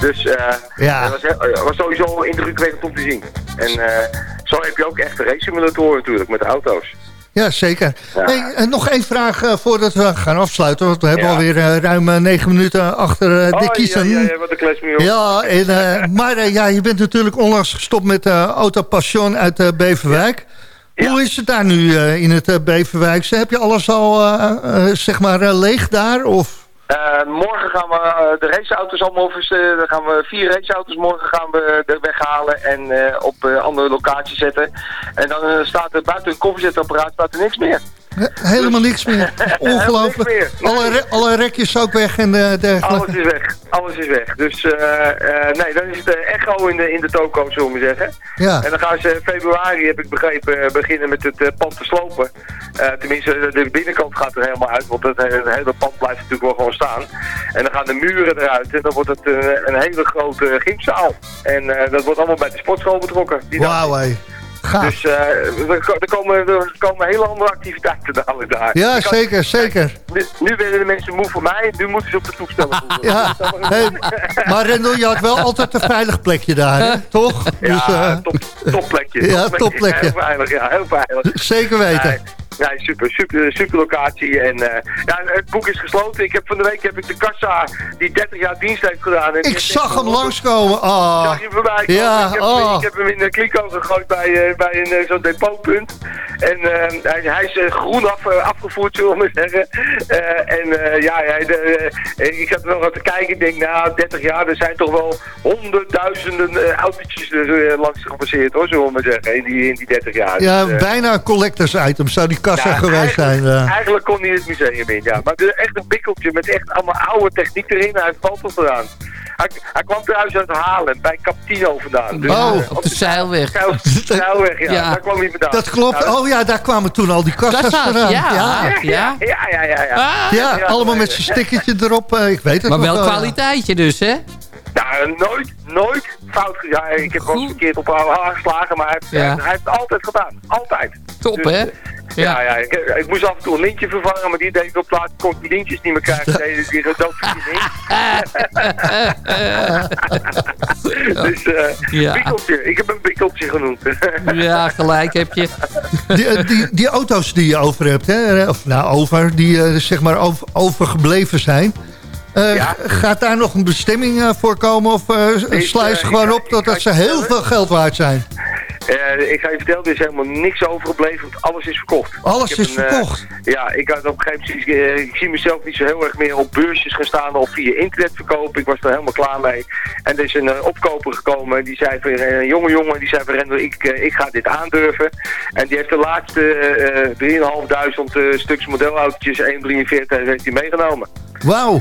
Dus eh Ja. dat was, eh, sowieso indrukwekkend om te zien. En eh, zo heb je ook echte race simulatoren natuurlijk met auto's. Ja, zeker. Ja. Hey, en nog één vraag eh, voordat we gaan afsluiten. Want we hebben Ja. alweer eh, ruim eh, negen minuten achter eh, de Oh, kiezen. Ja, ja, ja, wat een klesmuur. Ja, en, eh, [LAUGHS] maar eh, ja, je bent natuurlijk onlangs gestopt met eh Auto Passion uit eh, Beverwijk. Hoe is het daar nu eh, in het uh, Beverwijkse? Heb je alles al eh, eh, zeg maar eh, leeg daar? Of? Eh, morgen gaan we eh, de raceauto's allemaal vers- eh, dan gaan we vier raceauto's morgen gaan we weghalen en eh, op andere locaties zetten. En dan staat er buiten een koffiezetapparaat staat er niks meer. Helemaal niks meer. Ongelooflijk. [LAUGHS] Helemaal niks meer. Alle, re- alle rekjes ook weg en eh, dergelijke. Alles is weg. Alles is weg. Dus eh, eh, nee, dan is het echo in de, in de toko, zullen we zeggen. Ja. En dan gaan ze in februari, heb ik begrepen, beginnen met het pand te slopen. Tenminste, de binnenkant gaat er helemaal uit, want het, he- het hele pand blijft natuurlijk wel gewoon staan. En dan gaan de muren eruit en dan wordt het een hele grote gymzaal. En dat wordt allemaal bij de sportschool betrokken. Wauw. Gaaf. Dus eh, er, er, komen, er komen hele andere activiteiten dadelijk daar. Ja, kan- zeker, zeker. Nu, nu werden de mensen moe voor mij, nu moeten ze op de toestellen [LAUGHS] voelen. Ja, hey, maar Rendel, je had wel altijd een veilig plekje daar, hè? toch? Ja, eh, top, topplekje. [LAUGHS] Ja, topplekje. Heel veilig, ja, heel veilig. Zeker weten. Nee, nee, super, super, super locatie. En eh, ja, het boek is gesloten. Ik heb van de week heb ik de kassa die 30 jaar dienst heeft gedaan. En ik zag hem langskomen. Oh. Zag je voorbij komen? Ja, ik, heb, oh. ik heb hem in de kliko gegooid bij, eh, bij een eh, zo'n depotpunt. En hij, hij is groen af, afgevoerd, [LAUGHS] zullen we maar zeggen. En ja, hij, de, ik zat er nog aan te kijken. Ik denk, nou, 30 jaar, er zijn toch wel honderdduizenden autootjes er, langs gepasseerd, hoor, zullen we maar zeggen, in die, in die 30 jaar. Ja, Dus, bijna een collectors item zou die kassa ja, geweest zijn. eigenlijk- eh. Eigenlijk kon hij het museum in, ja. Maar er is echt een bikkeltje met echt allemaal oude techniek erin. Hij heeft foto's gedaan. Hij, hij kwam trouwens uit Halen, bij Captino vandaan. Dus, Oh, op de zeilweg. Zeil- [LAUGHS] Zeilweg, ja. Ja. Daar kwam hij vandaan. Dat klopt. Nou, Oh ja, daar kwamen toen al die kassa's vandaan. ja. ja. ja, ja, ja, ja. ja. Ja, Ja, allemaal ja. met zijn stickertje erop. eh, ik weet het Maar wel kwaliteitje dus, hè? Nou, nooit, nooit fout ge- Ja, ik heb wel eens verkeerd op haar geslagen, maar hij heeft, hij heeft het altijd gedaan. Altijd. Top, Dus, hè? Ja, ja, ik, ik moest af en toe een lintje vervangen, maar die deed ik op plaats. kon die lintjes niet meer krijgen. Deed die [LAUGHS] dus eh Ja. bikkeltje. Ik heb een bikkeltje genoemd. [LAUGHS] Ja, gelijk heb je. [LAUGHS] Die, eh, die, die auto's die je over hebt, hè, of nou over, die eh, zeg maar over, overgebleven zijn. Eh, Ja. Gaat daar nog een bestemming eh, voor komen of ze eh, gewoon op totdat ze heel veel geld waard zijn? Ik ga je vertellen, er is helemaal niks overgebleven, want alles is verkocht. Alles Ik is een, verkocht? ja, ik had op een gegeven moment, ik zie mezelf niet zo heel erg meer op beursjes gaan staan of via internet verkopen. Ik was er helemaal klaar mee. En er is een opkoper gekomen, die zei van, een jonge jongen, die zei van, Rendel, ik, ik ga dit aandurven. En die heeft de laatste eh, eh, 3.500 eh, stuks modelautootjes, 1,43 heeft hij meegenomen. Wauw.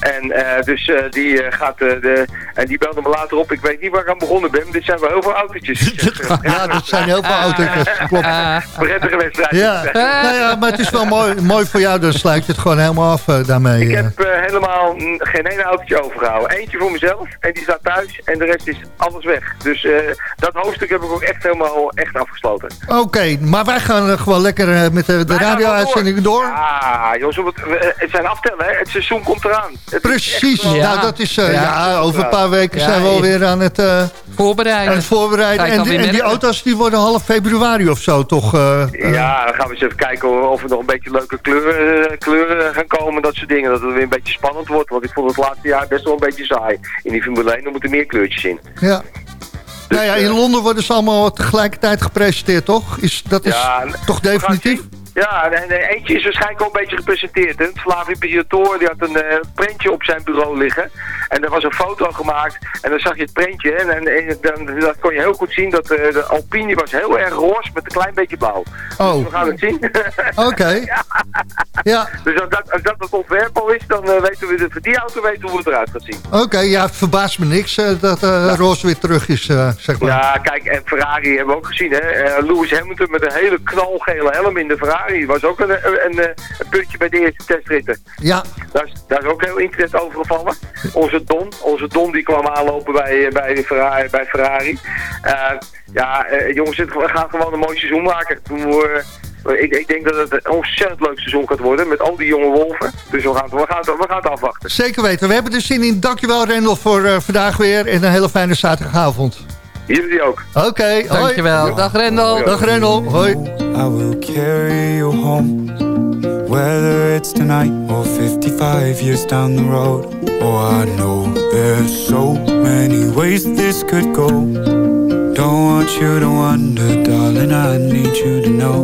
En eh, dus eh, die eh, gaat de. En die belde me later op. Ik weet niet waar ik aan begonnen ben. Dit zijn wel heel veel autootjes. [LAUGHS] Ja, dat zijn heel veel auto's. [LAUGHS] Klopt. Prettige wedstrijd. Ja. Nou ja, maar het is wel mooi, mooi voor jou, dan sluit je het gewoon helemaal af daarmee. Ik heb helemaal geen ene autootje overgehouden. Eentje voor mezelf en die staat thuis en de rest is alles weg. Dus dat hoofdstuk heb ik ook echt helemaal echt afgesloten. Oké, maar wij gaan gewoon lekker met de, de radio-uitzending door. Ah, jongens, moeten- we- het zijn aftellen, hè. Het seizoen komt eraan. Het Precies, wel- nou dat is, eh, Ja. ja, over een paar weken Ja, zijn we alweer aan het, eh, voorbereiden. aan het voorbereiden. En, die- en die auto's die worden half februari of zo toch? eh, Ja, dan gaan we eens even kijken of er nog een beetje leuke kleuren, kleuren gaan komen, dat soort dingen. Dat het weer een beetje spannend wordt, want ik vond het laatste jaar best wel een beetje saai. In die Formule 1 er moeten meer kleurtjes in. ja. nou ja, in Londen worden ze allemaal tegelijkertijd gepresenteerd, toch? Is, dat is Ja, toch definitief? Ja, en, en eentje is waarschijnlijk al een beetje gepresenteerd. Hè. Flavio die had een eh, prentje op zijn bureau liggen. En er was een foto gemaakt. En dan zag je het prentje. En, en, en dan, dan kon je heel goed zien dat eh, de Alpine was heel erg roze met een klein beetje blauw. Oh. Dus we gaan het zien. [LAUGHS] Oké. Ja, Dus als dat, als dat het ontwerp al is, dan eh, weten we de, die auto weten we hoe het eruit gaat zien. oké. ja, het verbaast me niks dat Roos weer terug is, zeg maar. Ja, kijk, en Ferrari hebben we ook gezien, hè. Lewis Hamilton met een hele knalgele helm in de Ferrari. Was ook een, een, een, puntje bij de eerste testritten. Ja. Daar is, daar is ook heel internet over gevallen. Onze Don, onze Don die kwam aanlopen bij, bij, Ferrari, bij Ferrari. Eh, ja, eh, jongens, het- we gaan gewoon een mooi seizoen maken. We, eh, ik, ik denk dat het een ontzettend leuk seizoen gaat worden met al die jonge wolven. Dus we gaan, het- we gaan, het- we gaan het afwachten. Zeker weten. We hebben er zin in. Dankjewel, Rendel, voor vandaag weer. En een hele fijne zaterdagavond. Jullie ook. Oké, hoi. Dankjewel. Dag Rendel. Dag Rendel. Hoi. I will carry you home Whether it's tonight or 55 years down the road Oh, I know there's so many ways this could go Don't want you to wonder, darling, I need you to know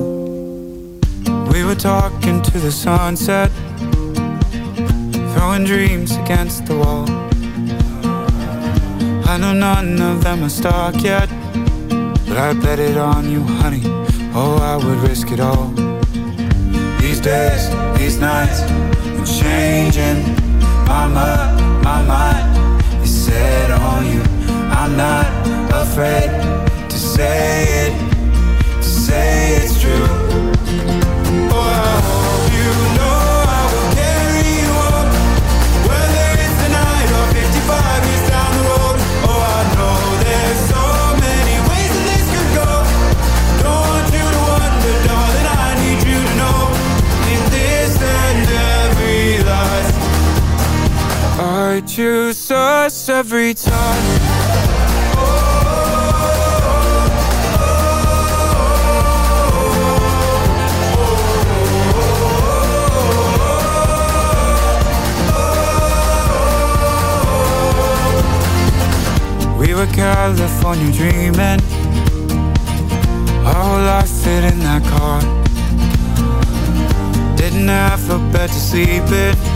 We were talking to the sunset Throwing dreams against the wall I know none of them are stuck yet. But I bet it on you, honey. Oh, I would risk it all. These days, these nights I'm changing. My mind, my mind is set on you. I'm not afraid to say it To say it's true choose us every time. We were California dreaming. Our whole life fit in that car. Didn't have a bed to sleep in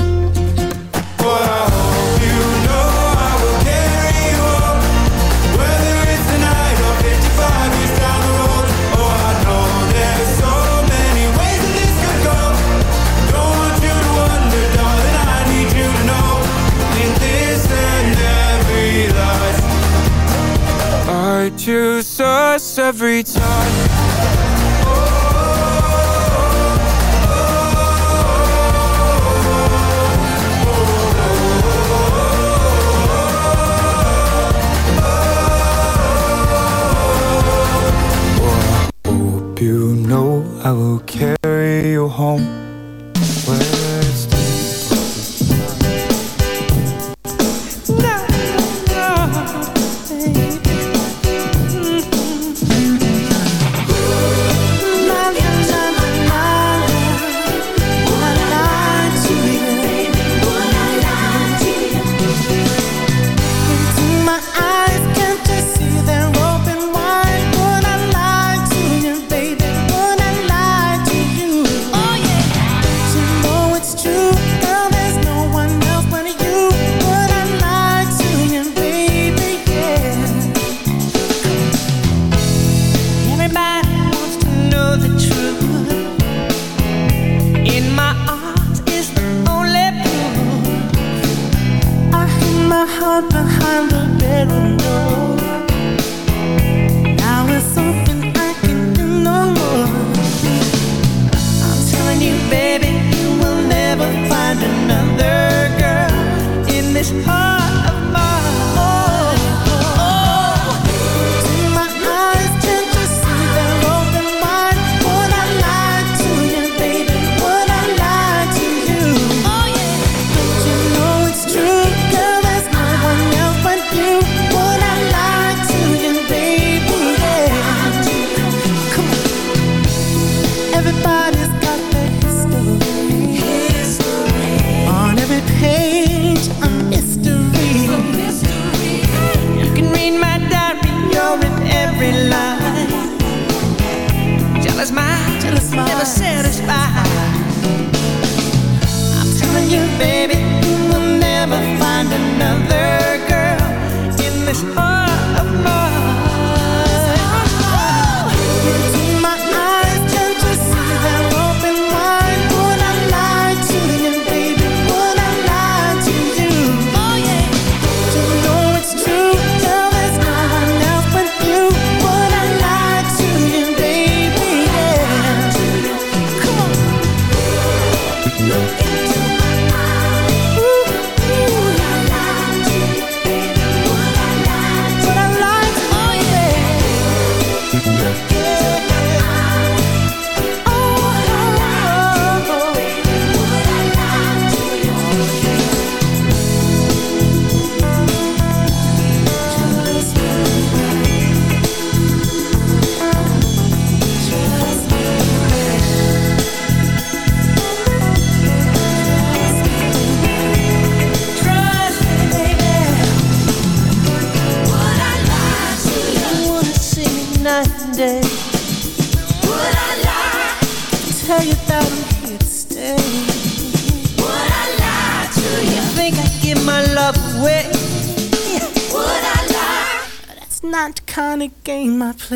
every time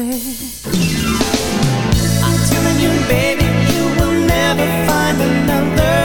I'm telling you, baby, you will never find another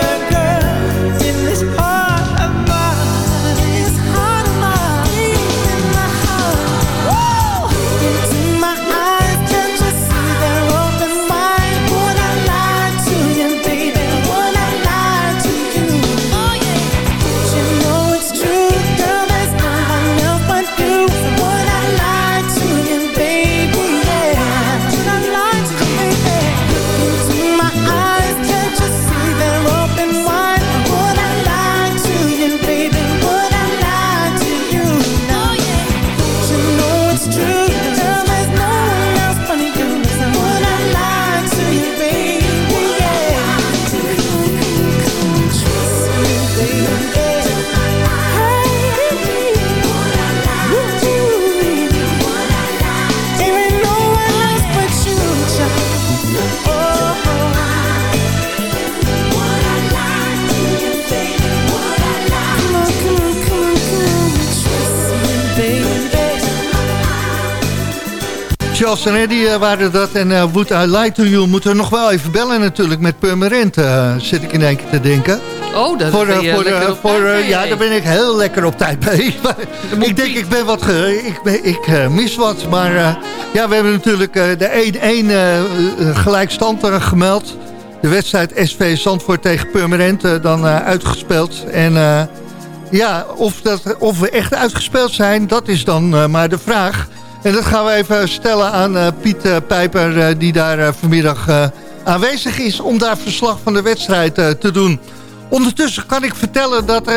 Charles en Eddie eh, waren dat. En eh Would I Lie To You moeten we nog wel even bellen natuurlijk met Permanent. eh, zit ik in één keer te denken. Oh, daar voor, ben je voor, lekker op voor, tijd mee, Ja, daar ben ik heel lekker op tijd mee. [LAUGHS] ik denk, ik ben wat... Ge, ik ben, ik mis wat. Maar ja, we hebben natuurlijk de 1-1 eh, eh, gelijkstand gemeld. De wedstrijd SV Zandvoort tegen eh, dan uitgespeeld. En ja, of, dat, of we echt uitgespeeld zijn, dat is dan maar de vraag. En dat gaan we even stellen aan eh, Piet eh, Pijper... eh, die daar vanmiddag aanwezig is om daar verslag van de wedstrijd te doen. Ondertussen kan ik vertellen dat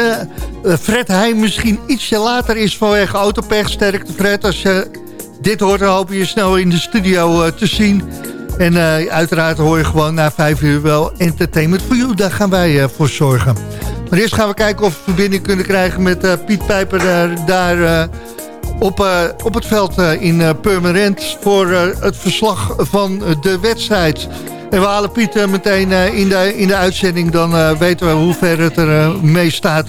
Fred Heijn misschien ietsje later is vanwege autopech. Sterkte Fred, als je dit hoort, dan hoop je snel in de studio te zien. En uiteraard hoor je gewoon na vijf uur wel Entertainment for You. Daar gaan wij voor zorgen. Maar eerst gaan we kijken of we verbinding kunnen krijgen met Piet Pijper daar op, eh, op het veld eh, in eh, Purmerend voor het verslag van de wedstrijd. En we halen Piet meteen in, de, in de uitzending, dan weten we hoe ver het er mee staat.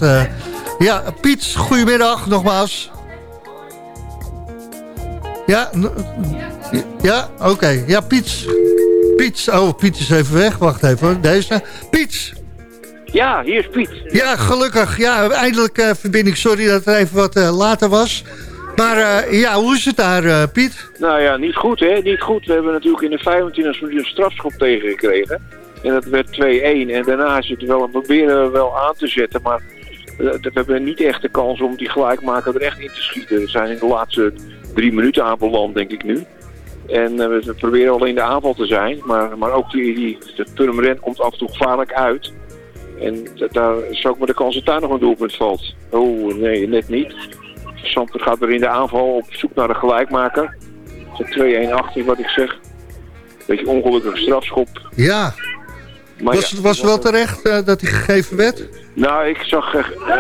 Ja, Piet, goedemiddag nogmaals. Ja, ja, oké. Ja, Piet. Piet, oh, Piet is even weg. Wacht even hoor. Deze. Piet. Ja, hier is Piet. Ja, gelukkig. Ja, eindelijk eh, verbinding. Sorry dat het even wat later was. Maar eh, ja, hoe is het daar, eh, Piet? Nou ja, niet goed hè, niet goed. We hebben natuurlijk in de 25 minuut een strafschop tegengekregen. En dat werd 2-1. En daarna is het wel, proberen we wel aan te zetten. Maar eh, we hebben niet echt de kans om die gelijkmaker er echt in te schieten. We zijn in de laatste drie minuten aanbeland, denk ik nu. En we proberen al in de aanval te zijn. Maar, maar ook die, die, de komt af en toe gevaarlijk uit. En da- daar is ook maar de kans dat daar nog een doelpunt valt. Oh, nee, net niet. Sanford gaat weer in de aanval op zoek naar de gelijkmaker. Zet 2-1 achter, wat ik zeg. Beetje ongelukkige strafschop. Ja. Maar was, ja, was het wel terecht eh, dat hij gegeven werd? Nou, ik zag... oh, oh,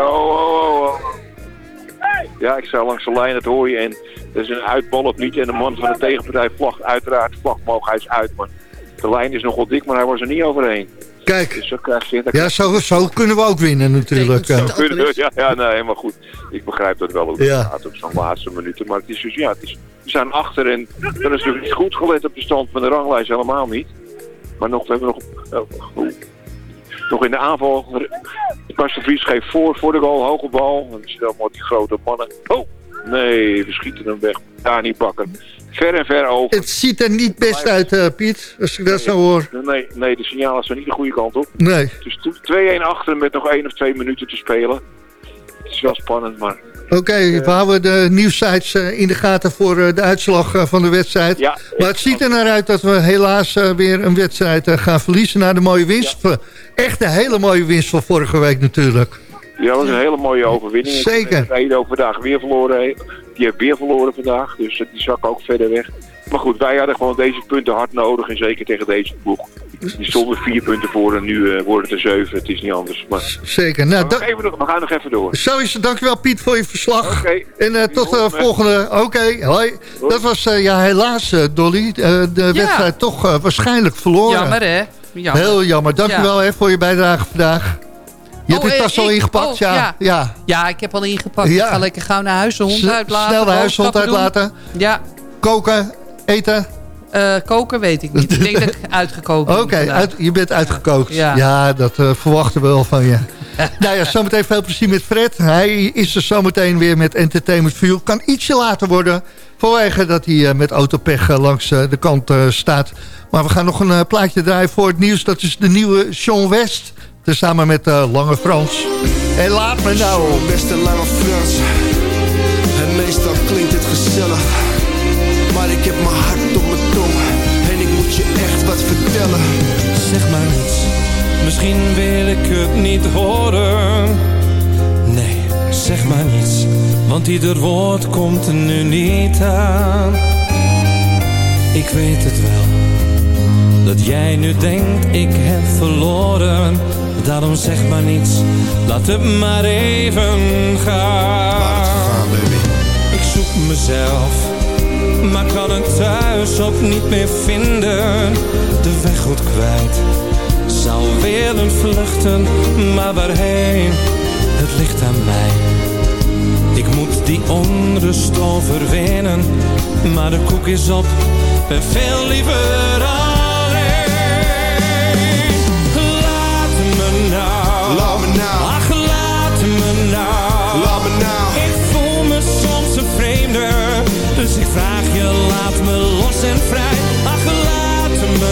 oh, oh. Ja, ik sta langs de lijn, hoor je. En er is een uitbal of niet. En de man van de tegenpartij vlag uiteraard vlag omhoog. Hij is uit, maar de lijn is nogal dik, maar hij was er niet overheen. Kijk. Dus zo krijg je... Ja, zo, zo kunnen we ook winnen natuurlijk. eh. Zo kunnen we- Ja, ja, nee, helemaal goed. Ik begrijp dat wel hoe het Ja. gaat op zo'n laatste minuten. Maar het is dus, ja, het is, we zijn achter en dan is natuurlijk niet goed gelet op de stand van de ranglijst, helemaal niet. Maar nog, we hebben nog, oh, oeh. nog in de aanval. Bas de Vries geeft voor, voor de goal, hoge bal. Dan zie je allemaal die grote mannen. Oh, nee, we schieten hem weg. Daar niet bakken. Ver en ver over. Het ziet er niet best uit, eh, Piet, als ik dat zo hoor. Nee, nee, de signalen zijn niet de goede kant op. Nee. Dus to- 2-1 achter met nog één of twee minuten te spelen. Het is wel spannend, maar Oké, we houden de nieuwsites eh, in de gaten voor eh, de uitslag eh, van de wedstrijd. Ja, maar het ziet er naar uit dat we helaas eh, weer een wedstrijd eh, gaan verliezen... na de mooie winst. Echt een hele mooie winst van vorige week natuurlijk. Ja, dat was een hele mooie overwinning. Zeker. Ook vandaag weer verloren. heeft. Die heeft weer verloren vandaag, dus eh, die zak ook verder weg. Maar goed, wij hadden gewoon deze punten hard nodig en zeker tegen deze ploeg. Die stonden vier punten voor en nu eh, worden het er zeven. Het is niet anders. Maar, Zeker. Nou, maar we, geven nog, we gaan nog even door. Zo is het. Dankjewel Piet voor je verslag. Oké. En eh, tot de volgende. Oké, hoi. Dat was eh, ja, helaas, eh, Dolly. eh, de wedstrijd toch eh, waarschijnlijk verloren. Jammer, hè? Jammer. Heel jammer. Dankjewel Ja. hè, voor je bijdrage vandaag. Je hebt Oh, je eh, tas al ik? ingepakt, Oh, ja. ja. ja. Ja, ik heb al ingepakt. Ja. Ik ga lekker gauw naar huis, de hond S- uitlaten. snel de boodschappen doen. uitlaten. Ja. Koken, eten. Eh, koken weet ik niet. [LAUGHS] Ik denk dat ik uitgekookt ben Oké, uit- je bent uitgekookt. Ja, Ja. dat eh, verwachten we wel van je. [LAUGHS] nou ja, zometeen veel plezier met Fred. Hij is er zometeen weer met Entertainment View. Kan ietsje later worden, vanwege dat hij met autopech langs de kant staat. Maar we gaan nog een plaatje draaien voor het nieuws. Dat is de nieuwe Sean West, tezamen met eh, Lange Frans. En laat me nou. Beste lange Frans. En meestal klinkt het gezellig. Maar ik heb mijn hart op mijn tong. En ik moet je echt wat vertellen. Zeg maar niets, misschien wil ik het niet horen. Nee, zeg maar niets, want ieder woord komt er nu niet aan. Ik weet het wel, dat jij nu denkt ik heb verloren. Daarom zeg maar niets, laat het maar even gaan. Ik zoek mezelf, maar kan het thuis ook niet meer vinden. De weg wordt kwijt, zou willen vluchten, maar waarheen? Het ligt aan mij. Ik moet die onrust overwinnen, maar de koek is op, ben veel liever alleen.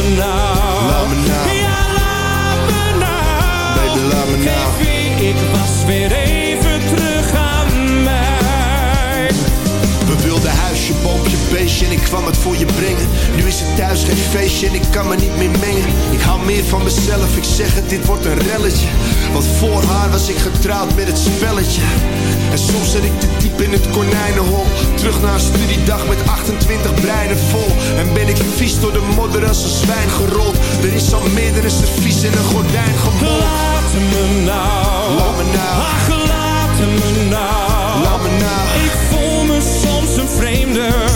Nou. Laat me nou. Ja laat me nou. Baby, laat me nou. Geef ik was weer even thuis geen feestje en ik kan me niet meer mengen. Ik hou meer van mezelf, ik zeg het, dit wordt een relletje. Want voor haar was ik getrouwd met het spelletje. En soms zit ik te diep in het konijnenhol. Terug naar een studiedag met 28 breinen vol. En ben ik vies door de modder als een zwijn gerold. Er is al meerdere servies in een gordijn gemold. Laat me nou. Laat me nou. Ach laat me nou. Laat me nou. Ik voel me soms een vreemde.